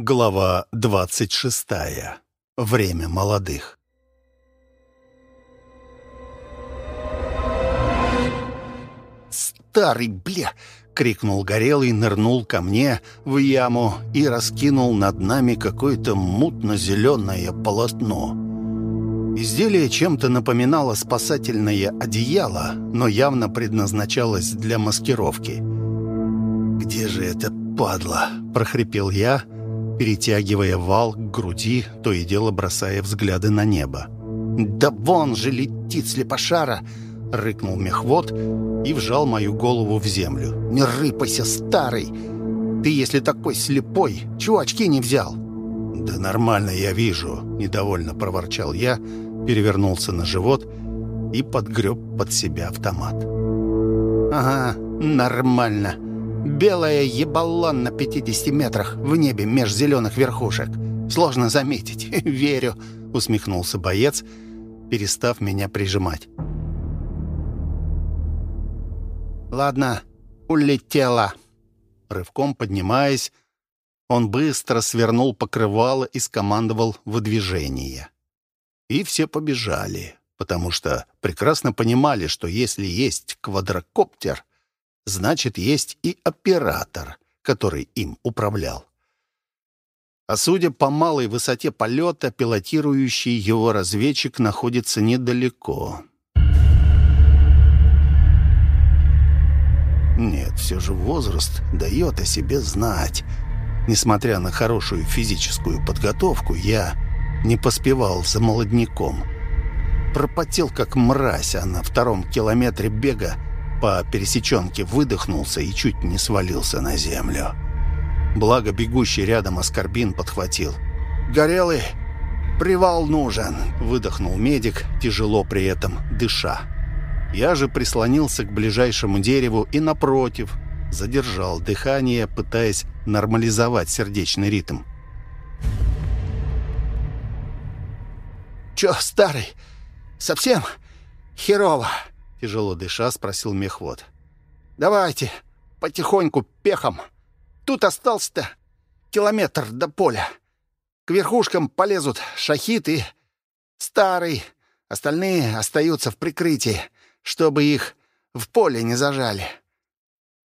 Глава 26. Время молодых. «Старый, бля!» — крикнул Горелый, нырнул ко мне в яму и раскинул над нами какое-то мутно-зеленое полотно. Изделие чем-то напоминало спасательное одеяло, но явно предназначалось для маскировки. «Где же это падла?» — прохрипел я — перетягивая вал к груди, то и дело бросая взгляды на небо. «Да вон же летит слепошара!» — рыкнул мехвод и вжал мою голову в землю. «Не рыпайся, старый! Ты, если такой слепой, чего очки не взял?» «Да нормально я вижу», — недовольно проворчал я, перевернулся на живот и подгреб под себя автомат. «Ага, нормально», Белое ебалон на 50 метрах в небе меж зеленых верхушек. Сложно заметить. Верю, усмехнулся боец, перестав меня прижимать. Ладно, улетела. Рывком поднимаясь, он быстро свернул покрывало и скомандовал выдвижение. И все побежали, потому что прекрасно понимали, что если есть квадрокоптер, значит, есть и оператор, который им управлял. А судя по малой высоте полета, пилотирующий его разведчик находится недалеко. Нет, все же возраст дает о себе знать. Несмотря на хорошую физическую подготовку, я не поспевал за молодняком. Пропотел как мразь, а на втором километре бега по пересеченке выдохнулся и чуть не свалился на землю. Благо бегущий рядом Аскорбин подхватил. «Горелый, привал нужен!» — выдохнул медик, тяжело при этом дыша. Я же прислонился к ближайшему дереву и, напротив, задержал дыхание, пытаясь нормализовать сердечный ритм. «Чё, старый, совсем херово?» Тяжело дыша, спросил мехвод. «Давайте, потихоньку, пехом. Тут остался-то километр до поля. К верхушкам полезут шахид и старый. Остальные остаются в прикрытии, чтобы их в поле не зажали».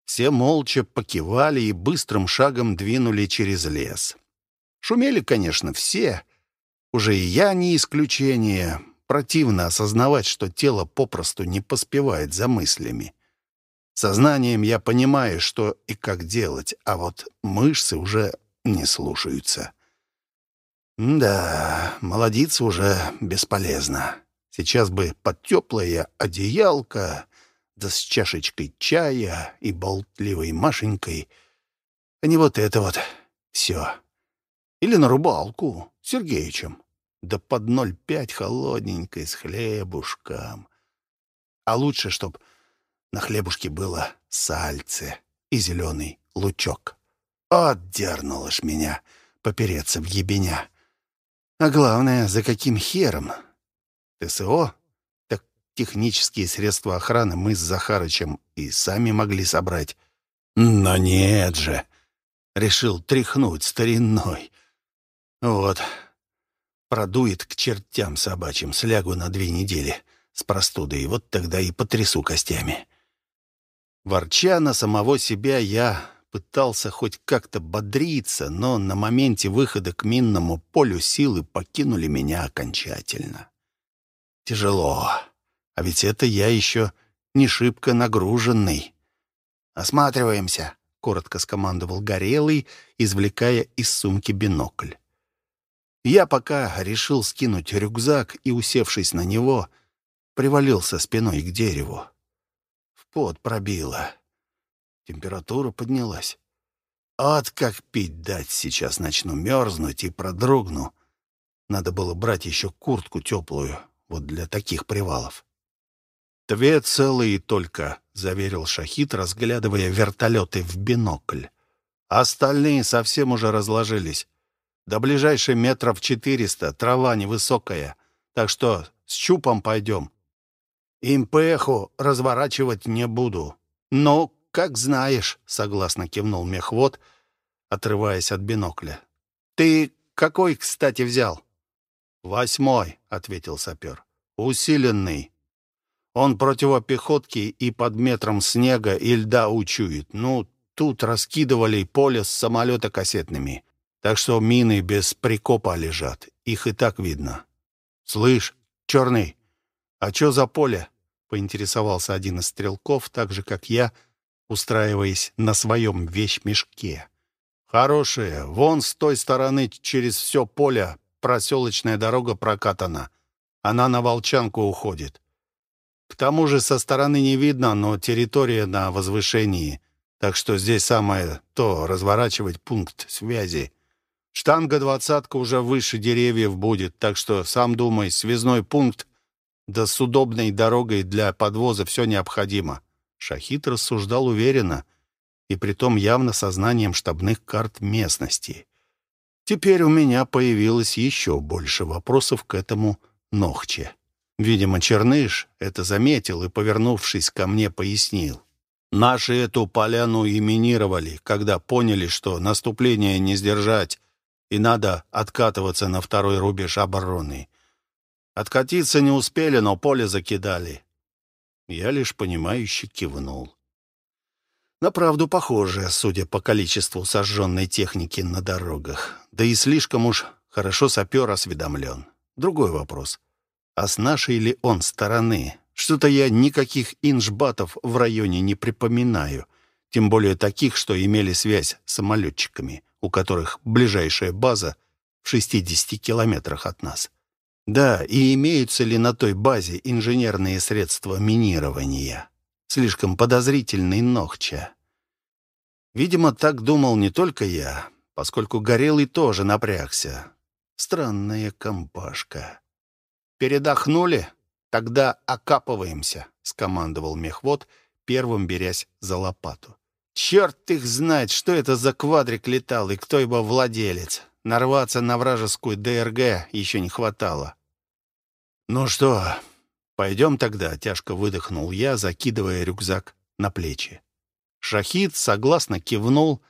Все молча покивали и быстрым шагом двинули через лес. Шумели, конечно, все. Уже и я не исключение. Противно осознавать, что тело попросту не поспевает за мыслями. Сознанием я понимаю, что и как делать, а вот мышцы уже не слушаются. Да, молодиться уже бесполезно. Сейчас бы под теплое одеялко, да с чашечкой чая и болтливой Машенькой, а не вот это вот все. Или на рыбалку с Сергеичем да под ноль пять холодненькой с хлебушком. А лучше, чтоб на хлебушке было сальце и зеленый лучок. Отдернуло ж меня попереться в ебеня. А главное, за каким хером? ТСО? Так технические средства охраны мы с Захарычем и сами могли собрать. Но нет же. Решил тряхнуть стариной. Вот, Продует к чертям собачьим, слягу на две недели с простудой, вот тогда и потрясу костями. Ворча на самого себя, я пытался хоть как-то бодриться, но на моменте выхода к минному полю силы покинули меня окончательно. Тяжело, а ведь это я еще не шибко нагруженный. «Осматриваемся», — коротко скомандовал Горелый, извлекая из сумки бинокль. Я пока решил скинуть рюкзак и, усевшись на него, привалился спиной к дереву. В пот пробило. Температура поднялась. От как пить дать, сейчас начну мерзнуть и продрогну. Надо было брать еще куртку теплую, вот для таких привалов. «Две целые только», — заверил Шахид, разглядывая вертолеты в бинокль. «Остальные совсем уже разложились. До ближайшей метров четыреста, трава невысокая, так что с чупом пойдем. Импеху разворачивать не буду. Но, как знаешь, согласно кивнул мехвод, отрываясь от бинокля. Ты какой, кстати, взял?» «Восьмой», — ответил сапер. «Усиленный. Он противопехотки и под метром снега и льда учует. Ну, тут раскидывали поле с самолета кассетными. Так что мины без прикопа лежат. Их и так видно. «Слышь, черный, а что за поле?» — поинтересовался один из стрелков, так же, как я, устраиваясь на своем вещмешке. «Хорошее. Вон с той стороны через все поле проселочная дорога прокатана. Она на Волчанку уходит. К тому же со стороны не видно, но территория на возвышении, так что здесь самое то разворачивать пункт связи. Штанга-двадцатка уже выше деревьев будет, так что, сам думай, связной пункт да с удобной дорогой для подвоза все необходимо. Шахид рассуждал уверенно и притом явно сознанием штабных карт местности. Теперь у меня появилось еще больше вопросов к этому Нохче. Видимо, Черныш это заметил и, повернувшись ко мне, пояснил. Наши эту поляну именировали, когда поняли, что наступление не сдержать, и надо откатываться на второй рубеж обороны. Откатиться не успели, но поле закидали. Я лишь понимающе кивнул. На правду похоже, судя по количеству сожженной техники на дорогах. Да и слишком уж хорошо сапер осведомлен. Другой вопрос. А с нашей ли он стороны? Что-то я никаких инжбатов в районе не припоминаю. Тем более таких, что имели связь с самолетчиками, у которых ближайшая база в 60 километрах от нас. Да, и имеются ли на той базе инженерные средства минирования? Слишком подозрительный Нохча. Видимо, так думал не только я, поскольку Горелый тоже напрягся. Странная компашка. «Передохнули? Тогда окапываемся», — скомандовал мехвод, первым берясь за лопату. «Черт их знает, что это за квадрик летал и кто его владелец. Нарваться на вражескую ДРГ еще не хватало». «Ну что, пойдем тогда», — тяжко выдохнул я, закидывая рюкзак на плечи. Шахид согласно кивнул,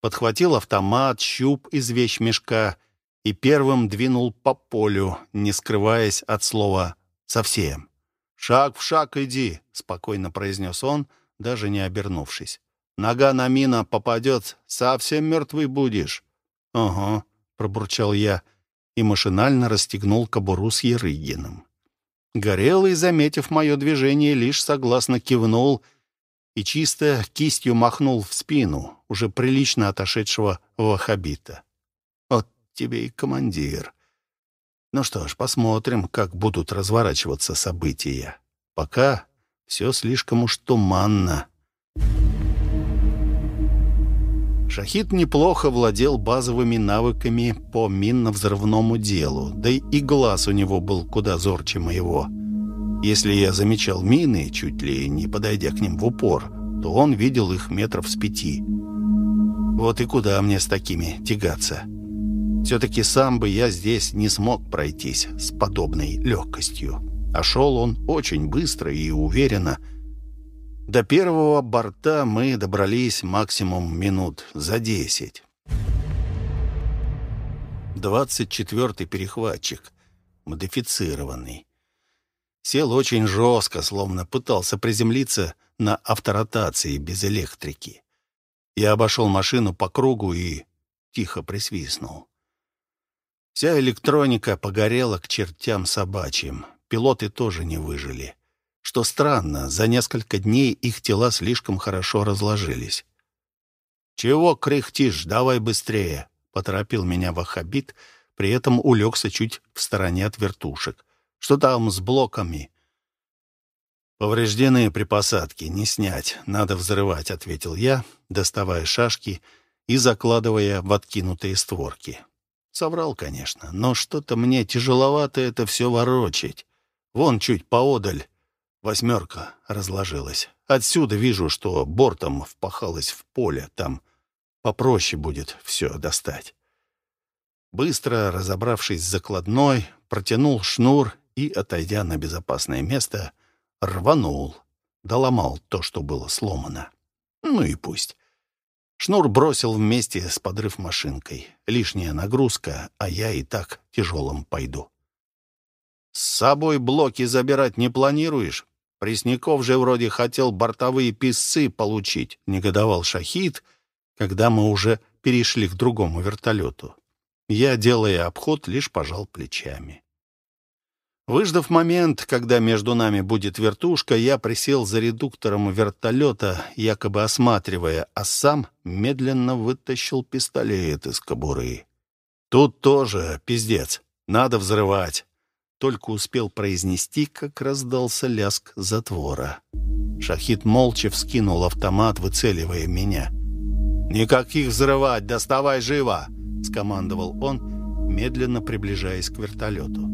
подхватил автомат, щуп из вещмешка — и первым двинул по полю, не скрываясь от слова «совсем». «Шаг в шаг иди», — спокойно произнес он, даже не обернувшись. «Нога на мина попадет, совсем мертвый будешь». «Ага», — пробурчал я и машинально расстегнул кобуру с Ерыгиным. Горелый, заметив мое движение, лишь согласно кивнул и чисто кистью махнул в спину, уже прилично отошедшего вахабита тебе и командир. Ну что ж, посмотрим, как будут разворачиваться события. Пока все слишком уж туманно. Шахид неплохо владел базовыми навыками по минно-взрывному делу, да и глаз у него был куда зорче моего. Если я замечал мины, чуть ли не подойдя к ним в упор, то он видел их метров с пяти. Вот и куда мне с такими тягаться? Все-таки сам бы я здесь не смог пройтись с подобной легкостью. А шел он очень быстро и уверенно. До первого борта мы добрались максимум минут за десять. Двадцать четвертый перехватчик, модифицированный. Сел очень жестко, словно пытался приземлиться на авторотации без электрики. Я обошел машину по кругу и тихо присвистнул. Вся электроника погорела к чертям собачьим. Пилоты тоже не выжили. Что странно, за несколько дней их тела слишком хорошо разложились. «Чего кряхтишь? Давай быстрее!» — поторопил меня Вахабит, при этом улегся чуть в стороне от вертушек. «Что там с блоками?» «Повреждены при посадке, не снять, надо взрывать», — ответил я, доставая шашки и закладывая в откинутые створки. Соврал, конечно, но что-то мне тяжеловато это все ворочать. Вон чуть поодаль восьмерка разложилась. Отсюда вижу, что бортом впахалась в поле. Там попроще будет все достать. Быстро разобравшись с закладной, протянул шнур и, отойдя на безопасное место, рванул, доломал то, что было сломано. Ну и пусть. Шнур бросил вместе с подрыв машинкой. Лишняя нагрузка, а я и так тяжелым пойду. «С собой блоки забирать не планируешь? Пресняков же вроде хотел бортовые писцы получить», — негодовал Шахид, когда мы уже перешли к другому вертолету. Я, делая обход, лишь пожал плечами. Выждав момент, когда между нами будет вертушка, я присел за редуктором вертолета, якобы осматривая, а сам медленно вытащил пистолет из кобуры. Тут тоже пиздец. Надо взрывать. Только успел произнести, как раздался ляск затвора. Шахид молча вскинул автомат, выцеливая меня. «Никаких взрывать! Доставай живо!» — скомандовал он, медленно приближаясь к вертолету.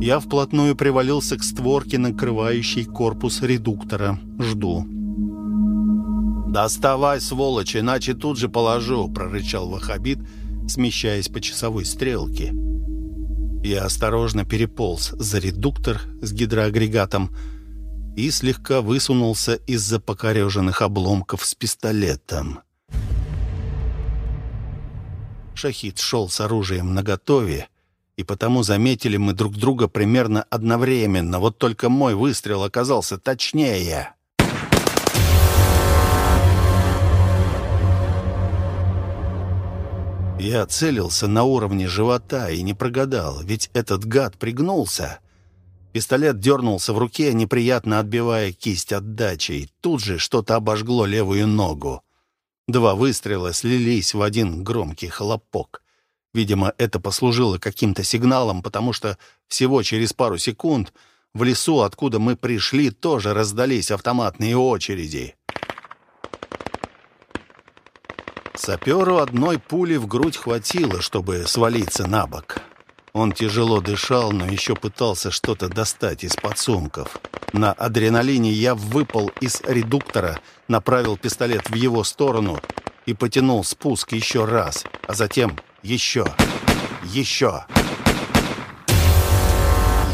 Я вплотную привалился к створке, накрывающей корпус редуктора. Жду. «Доставай, сволочь, иначе тут же положу», — прорычал Вахабит, смещаясь по часовой стрелке. Я осторожно переполз за редуктор с гидроагрегатом и слегка высунулся из-за покореженных обломков с пистолетом. Шахид шел с оружием наготове, и потому заметили мы друг друга примерно одновременно. Вот только мой выстрел оказался точнее. Я целился на уровне живота и не прогадал, ведь этот гад пригнулся. Пистолет дернулся в руке, неприятно отбивая кисть отдачей. Тут же что-то обожгло левую ногу. Два выстрела слились в один громкий хлопок. Видимо, это послужило каким-то сигналом, потому что всего через пару секунд в лесу, откуда мы пришли, тоже раздались автоматные очереди. Саперу одной пули в грудь хватило, чтобы свалиться на бок. Он тяжело дышал, но еще пытался что-то достать из подсумков. На адреналине я выпал из редуктора, направил пистолет в его сторону и потянул спуск еще раз, а затем еще! Еще!»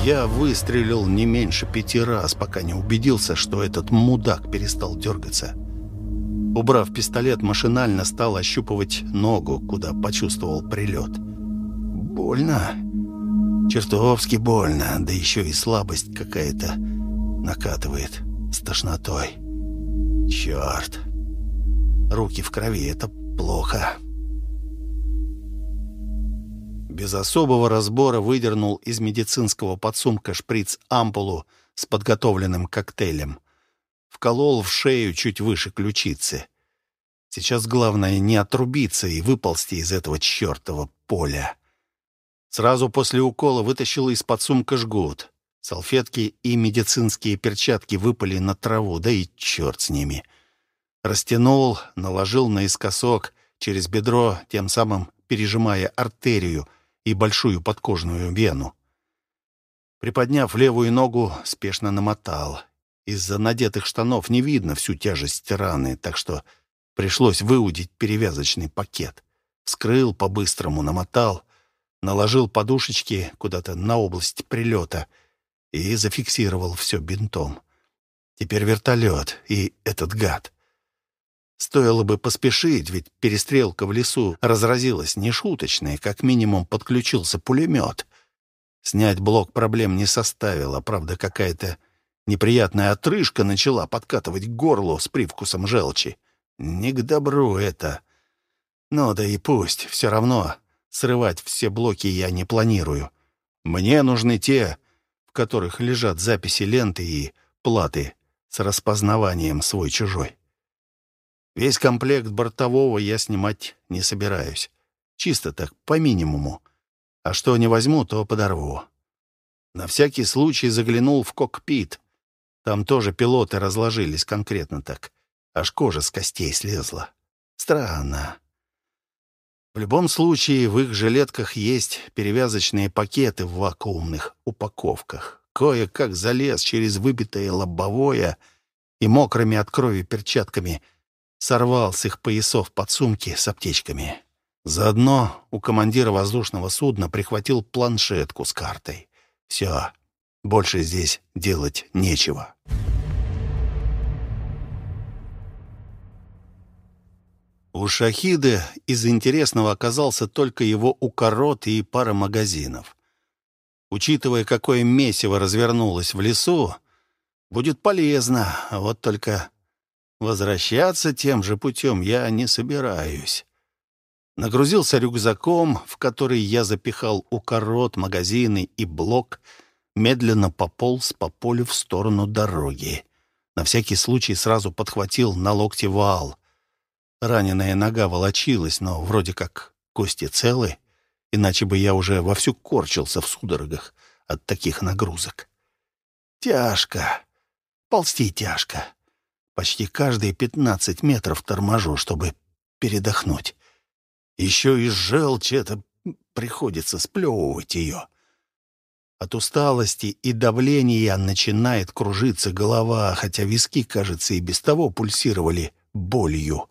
Я выстрелил не меньше пяти раз, пока не убедился, что этот мудак перестал дергаться. Убрав пистолет, машинально стал ощупывать ногу, куда почувствовал прилет. Больно. Чертовски больно, да еще и слабость какая-то накатывает с тошнотой. Черт. Руки в крови — это плохо без особого разбора выдернул из медицинского подсумка шприц-ампулу с подготовленным коктейлем. Вколол в шею чуть выше ключицы. Сейчас главное не отрубиться и выползти из этого чертова поля. Сразу после укола вытащил из подсумка жгут. Салфетки и медицинские перчатки выпали на траву, да и черт с ними. Растянул, наложил наискосок через бедро, тем самым пережимая артерию — и большую подкожную вену. Приподняв левую ногу, спешно намотал. Из-за надетых штанов не видно всю тяжесть раны, так что пришлось выудить перевязочный пакет. Вскрыл по-быстрому, намотал, наложил подушечки куда-то на область прилета и зафиксировал все бинтом. Теперь вертолет и этот гад. Стоило бы поспешить, ведь перестрелка в лесу разразилась нешуточная, как минимум подключился пулемет. Снять блок проблем не составило, правда, какая-то неприятная отрыжка начала подкатывать к горлу с привкусом желчи. Не к добру это. Ну да и пусть, все равно срывать все блоки я не планирую. Мне нужны те, в которых лежат записи ленты и платы с распознаванием свой-чужой. Весь комплект бортового я снимать не собираюсь. Чисто так, по минимуму. А что не возьму, то подорву. На всякий случай заглянул в кокпит. Там тоже пилоты разложились конкретно так. Аж кожа с костей слезла. Странно. В любом случае, в их жилетках есть перевязочные пакеты в вакуумных упаковках. Кое-как залез через выбитое лобовое и мокрыми от крови перчатками — сорвал с их поясов подсумки с аптечками. Заодно у командира воздушного судна прихватил планшетку с картой. Все, больше здесь делать нечего. У Шахида из интересного оказался только его укорот и пара магазинов. Учитывая, какое месиво развернулось в лесу, будет полезно, а вот только возвращаться тем же путем я не собираюсь. Нагрузился рюкзаком, в который я запихал укорот, магазины и блок, медленно пополз по полю в сторону дороги. На всякий случай сразу подхватил на локте вал. Раненая нога волочилась, но вроде как кости целы, иначе бы я уже вовсю корчился в судорогах от таких нагрузок. Тяжко. Ползти тяжко. Почти каждые пятнадцать метров торможу, чтобы передохнуть. Еще и желчь это приходится сплевывать ее. От усталости и давления начинает кружиться голова, хотя виски, кажется, и без того пульсировали болью.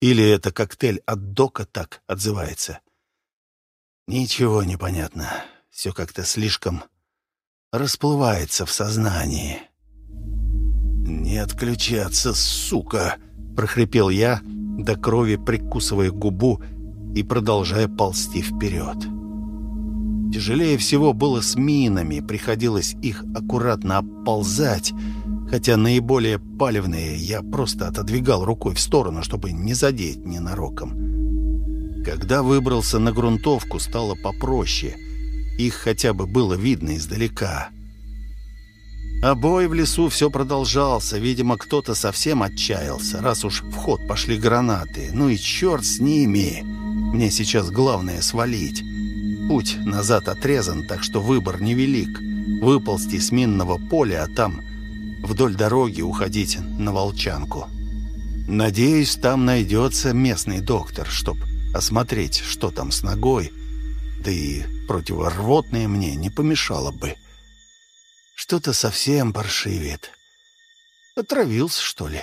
Или это коктейль от дока так отзывается? Ничего не понятно. Все как-то слишком расплывается в сознании. «Не отключаться, сука!» — прохрипел я, до крови прикусывая губу и продолжая ползти вперед. Тяжелее всего было с минами, приходилось их аккуратно оползать, хотя наиболее палевные я просто отодвигал рукой в сторону, чтобы не задеть ненароком. Когда выбрался на грунтовку, стало попроще. Их хотя бы было видно издалека. А бой в лесу все продолжался. Видимо, кто-то совсем отчаялся, раз уж в ход пошли гранаты. Ну и черт с ними. Мне сейчас главное свалить. Путь назад отрезан, так что выбор невелик. Выползти с минного поля, а там вдоль дороги уходить на Волчанку. Надеюсь, там найдется местный доктор, чтоб осмотреть, что там с ногой. Да и противорвотное мне не помешало бы. Что-то совсем паршивит. Отравился, что ли?»